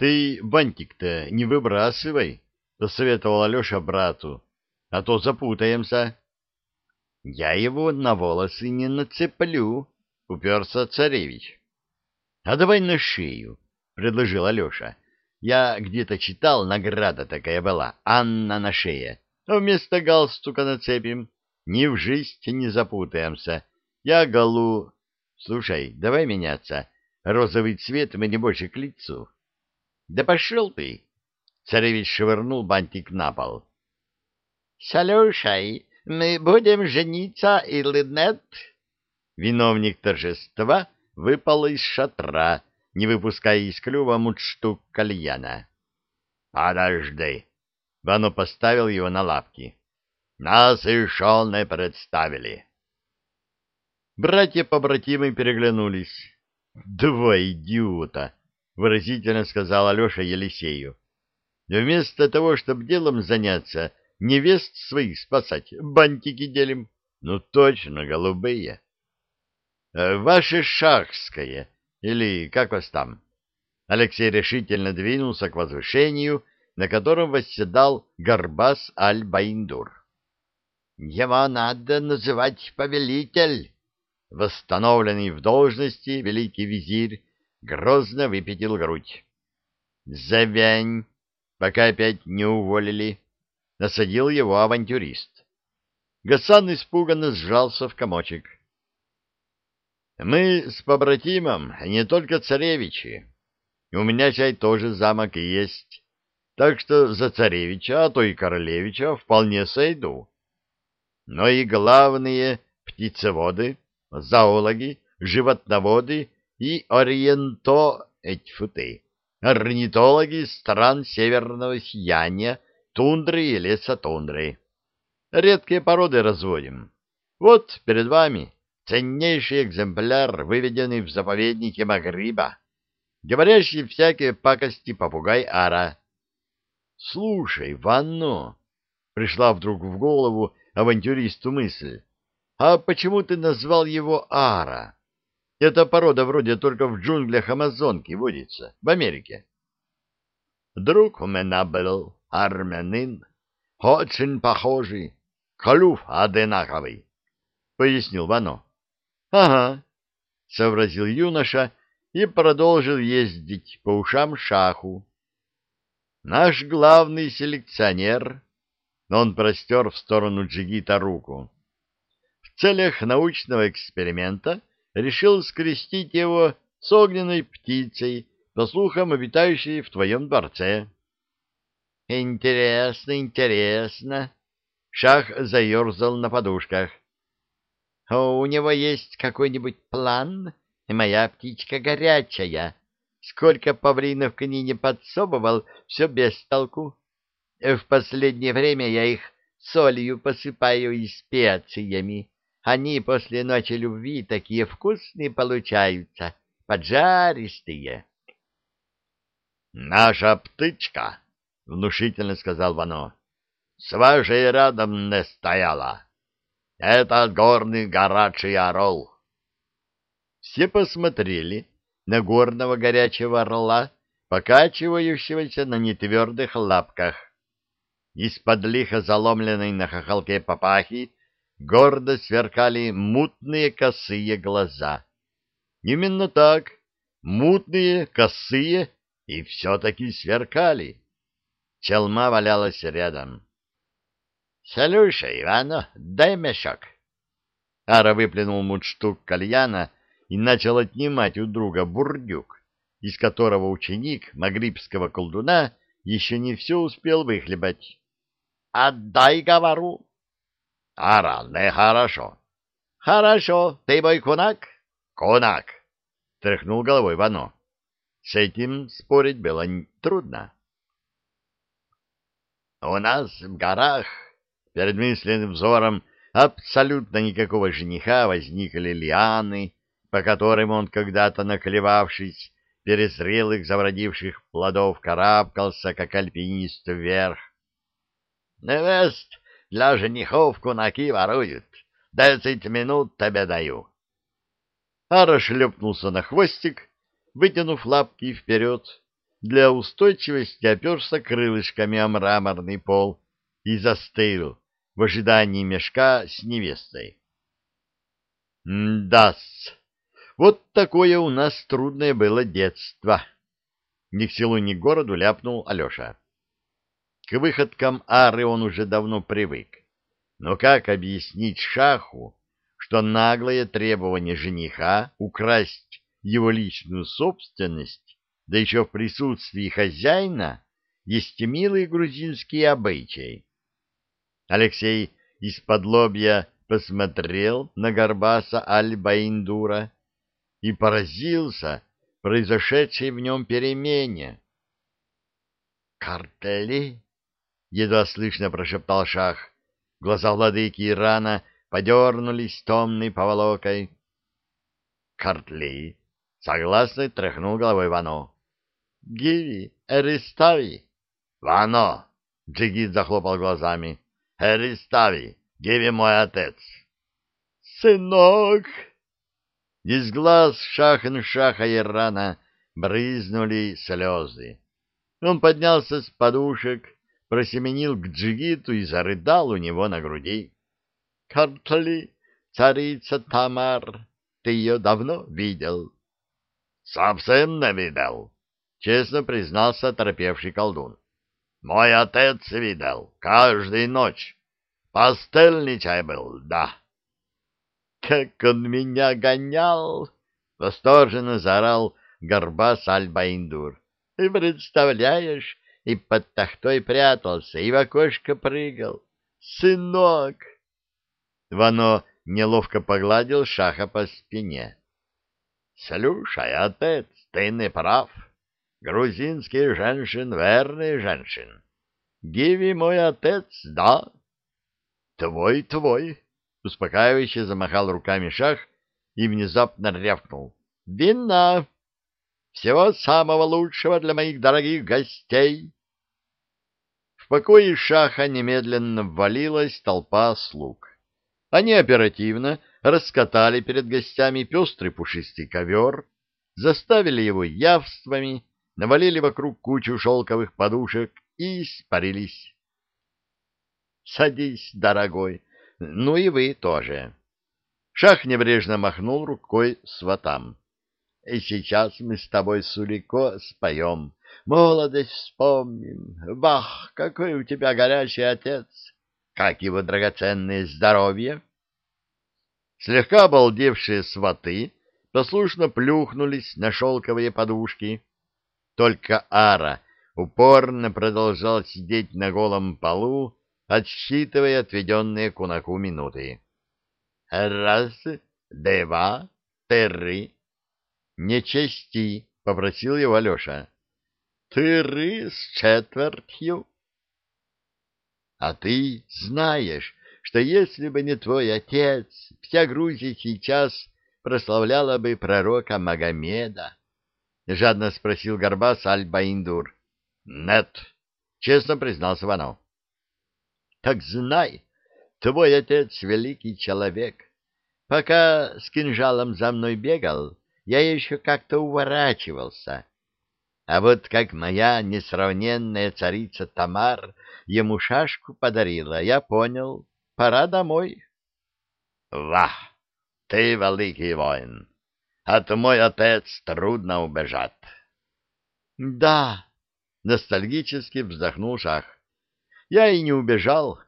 Ты бантик-то не выбрасывай, — посоветовал Алеша брату, — а то запутаемся. — Я его на волосы не нацеплю, — уперся царевич. — А давай на шею, — предложил Алеша. — Я где-то читал, награда такая была, Анна на шее. А вместо галстука нацепим. Ни в жизнь не запутаемся. Я голу... Слушай, давай меняться. Розовый цвет мне больше к лицу. Да пошел ты! Царевич швырнул бантик на пол. Слушай, мы будем жениться или нет? Виновник торжества выпал из шатра, не выпуская из клюва мундштук кальяна. «Подожди!» Вано поставил его на лапки. «Нас еще не представили!» Братья-побратимы переглянулись. «Два идиота!» — выразительно сказал Алеша Елисею. «Вместо того, чтобы делом заняться, невест своих спасать, бантики делим. Ну, точно, голубые!» «Э, «Ваше шахское, или как вас там?» Алексей решительно двинулся к возвышению, на котором восседал Гарбас Аль-Баиндур. «Его надо называть повелитель!» восстановленный в должности великий визирь грозно выпятил грудь. «Завянь, пока опять не уволили!» — насадил его авантюрист. Гасан испуганно сжался в комочек. «Мы с побратимом не только царевичи. У меня чай тоже замок есть, так что за царевича, а то и королевича вполне сойду. Но и главные птицеводы — зоологи, животноводы и ориенто... Тьфу ты, орнитологи стран северного сияния, тундры и лесотундры. Редкие породы разводим. Вот перед вами ценнейший экземпляр, выведенный в заповеднике Магриба, говорящий всякие пакости попугай Ара. Слушай, Ванно, пришла вдруг в голову авантюристу мысль, а почему ты назвал его Ара? Эта порода вроде только в джунглях Амазонки водится, в Америке. Друг у меня был армянин, очень похожий, клюв одинаковый, — пояснил Вано. — Ага, — сообразил юноша и продолжил ездить по ушам шаху. Наш главный селекционер, он простер в сторону Джигита руку, в целях научного эксперимента решил скрестить его с огненной птицей, по слухам, обитающей в твоем дворце. — Интересно, интересно. Шах заерзал на подушках. — У него есть какой-нибудь план? Моя птичка горячая. Сколько павлинов к ней не подсобывал, все без толку. В последнее время я их солью посыпаю и специями. Они после ночи любви такие вкусные получаются, поджаристые. — Наша птычка, — внушительно сказал Вано, — с вашей рядом не стояла. Это горный горячий орел. Все посмотрели на горного горячего орла, покачивающегося на нетвердых лапках. Из-под лихо заломленной на хохолке папахи гордо сверкали мутные косые глаза. Именно так, мутные, косые и все-таки сверкали. Челма валялась рядом. — Слушай, Ивано, дай мешок. Ара выплюнул мундштук кальяна и начал отнимать у друга бурдюк, из которого ученик магрибского колдуна еще не все успел выхлебать. — Отдай, говору. Ара, нехорошо. Хорошо, ты мой кунак? Кунак, тряхнул головой Вано. С этим спорить было трудно. У нас в горах перед мысленным взором абсолютно никакого жениха возникли лианы, по которым он, когда-то наклевавшись, перезрелых завродивших плодов карабкался, как альпинист вверх. Невест для женихов кунаки воруют. Десять минут тебе даю. Ара шлепнулся на хвостик, вытянув лапки вперед, для устойчивости оперся крылышками о мраморный пол и застыл в ожидании мешка с невестой. «Да-с, вот такое у нас трудное было детство», — ни к селу, ни к городу ляпнул Алеша. К выходкам Ары он уже давно привык. Но как объяснить Шаху, что наглое требование жениха украсть его личную собственность, да еще в присутствии хозяина, есть милый грузинский обычай? Алексей из-под лобья посмотрел на Горбаса Аль-Баиндура и поразился произошедшей в нем перемене. «Картели?» — едва слышно прошептал Шах. Глаза владыки Ирана подернулись томной поволокой. «Картли!» — согласно тряхнул головой Вано. «Гиви, Эристави!» «Вано!» — Джигит захлопал глазами. «Эристави! Гиви мой отец!» «Сынок!» Из глаз шахн-шаха Ирана брызнули слезы. Он поднялся с подушек, просеменил к джигиту и зарыдал у него на груди. — Картли, царица Тамар, ты ее давно видел? — Совсем не видел, — честно признался торопевший колдун. — Мой отец видел, каждую ночь. Постельничай был, да. — Как он меня гонял! — восторженно заорал Горбас Альбаиндур. — Ты представляешь, и под тахтой прятался, и в окошко прыгал. «Сынок!» Вано неловко погладил Шаха по спине. «Слушай, отец, ты не прав. Грузинские женщин верные женщин. Гиви мой отец, да?» «Твой, твой!» — успокаивающе замахал руками Шах и внезапно рявкнул. «Вина!» Всего самого лучшего для моих дорогих гостей. В покое шаха немедленно ввалилась толпа слуг. Они оперативно раскатали перед гостями пестрый пушистый ковер, заставили его явствами, навалили вокруг кучу шелковых подушек и испарились. — Садись, дорогой, ну и вы тоже. Шах небрежно махнул рукой сватам. И сейчас мы с тобой, Сулико, споем, молодость вспомним. Бах, какой у тебя горячий отец! Как его драгоценное здоровье! Слегка обалдевшие сваты послушно плюхнулись на шелковые подушки. Только Ара упорно продолжал сидеть на голом полу, отсчитывая отведенные кунаку минуты. «Раз, два, три, не чести, — попросил его Алеша. — Ты рыс четвертью. — А ты знаешь, что если бы не твой отец, вся Грузия сейчас прославляла бы пророка Магомеда? — жадно спросил Горбас Аль-Баиндур. — Нет, — честно признался Ванов. — Так знай, твой отец великий человек. Пока с кинжалом за мной бегал, я еще как-то уворачивался. А вот как моя несравненная царица Тамар ему шашку подарила, я понял, пора домой. Вах, ты великий воин, от мой отец трудно убежать. Да, ностальгически вздохнул Шах. Я и не убежал,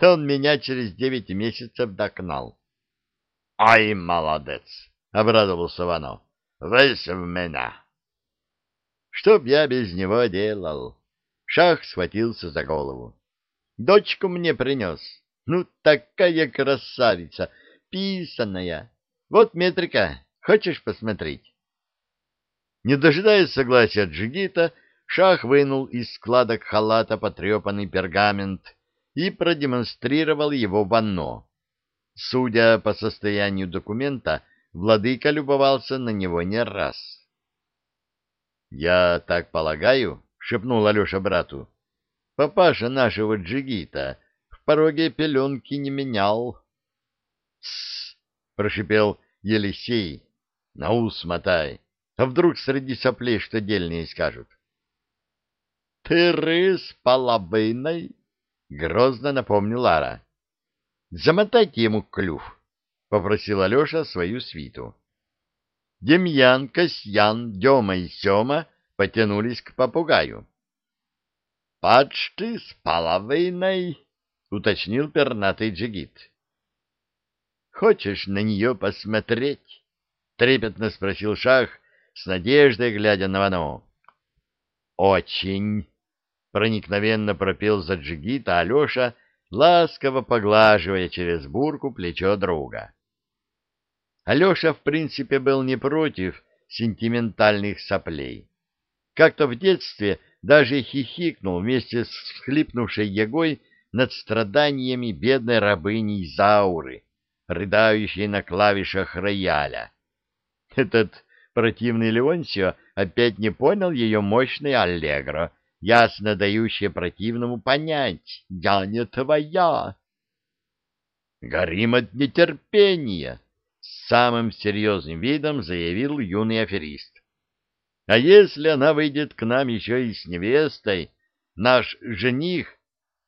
он меня через девять месяцев догнал. Ай, молодец! Обрадовался Вано. Весь в меня. Что б я без него делал? Шах схватился за голову. Дочку мне принес. Ну, такая красавица, писаная. Вот метрика, хочешь посмотреть? Не дожидаясь согласия Джигита, Шах вынул из складок халата потрепанный пергамент и продемонстрировал его Ванно. Судя по состоянию документа, Владыка любовался на него не раз. — Я так полагаю, — шепнул Алеша брату, — папаша нашего джигита в пороге пеленки не менял. — Тссс! — прошипел Елисей. — На ус мотай, а вдруг среди соплей что дельнее скажут. Четыре с половиной, — грозно напомнил Лара. — Замотайте ему клюв, — попросил Алеша свою свиту. Демьян, Касьян, Дема и Сема потянулись к попугаю. — Почти с половиной, — уточнил пернатый джигит. — Хочешь на нее посмотреть? — трепетно спросил Шах, с надеждой глядя на Вано. — Очень! — проникновенно пропел за джигита Алеша, ласково поглаживая через бурку плечо друга. Алеша, в принципе, был не против сентиментальных соплей. Как-то в детстве даже хихикнул вместе с всхлипнувшей Егой над страданиями бедной рабыни Зауры, рыдающей на клавишах рояля. Этот противный Леонсио опять не понял ее мощный аллегро, ясно дающее противному понять «Я не твоя». «Горим от нетерпения!» Самым серьезным видом заявил юный аферист. А если она выйдет к нам еще и с невестой, наш жених,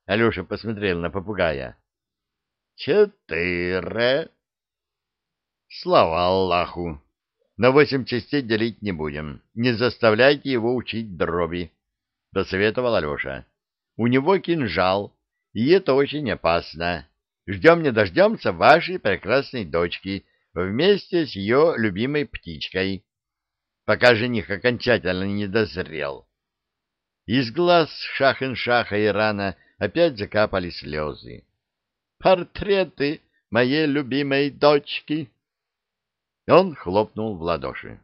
Алеша посмотрел на попугая, четыре. Слава Аллаху! На восемь частей делить не будем. Не заставляйте его учить дроби, — посоветовал Алеша. У него кинжал, и это очень опасно. Ждем не дождемся вашей прекрасной дочки — вместе с ее любимой птичкой, пока жених окончательно не дозрел. Из глаз Шахен-Шаха Ирана опять закапали слезы. «Портреты моей любимой дочки!» Он хлопнул в ладоши.